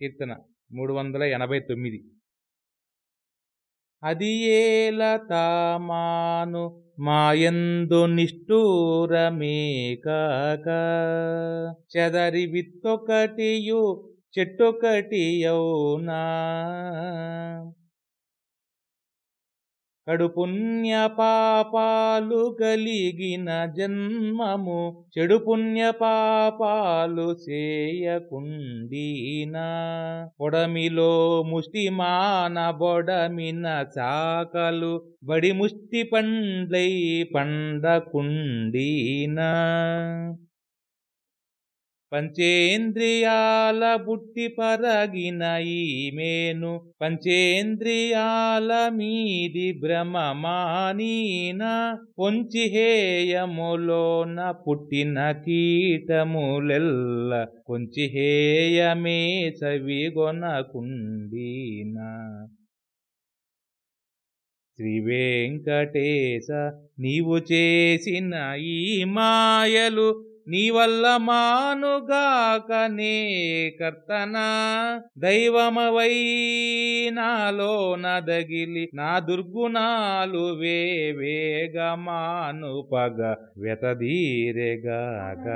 కీర్తన మూడు వందల ఎనభై తొమ్మిది. అది ఏల తామాను మాయందు నిష్ఠూరమే కాక చెదరి విత్తొకటియు చెట్టొకటి అవునా కడు పుణ్య పాపాలు కలిగిన జన్మము చెడు పుణ్య పాపాలు చేయకుండీనా పొడమిలో ముష్టిమాన బొడమిన చాకలు బడి ముష్టి పండ్లై పండకుండీనా. పంచేంద్రియాల బుట్టి పరగిన ఈమెను పంచేంద్రియాల మీది భ్రమమానీన కొంచిహేయములోన పుట్టిన కీటములెల్ల కొంచి హేయమే చవిగొనకుండీనా. శ్రీ వెంకటేశ నీవు చేసిన ఈ మాయలు నీ వల్ల మానుగాకనే కర్తనా దైవమవై నాలో నదగిలి నా దుర్గుణాలు వేవేగమాను పగ వెతదీరెగాక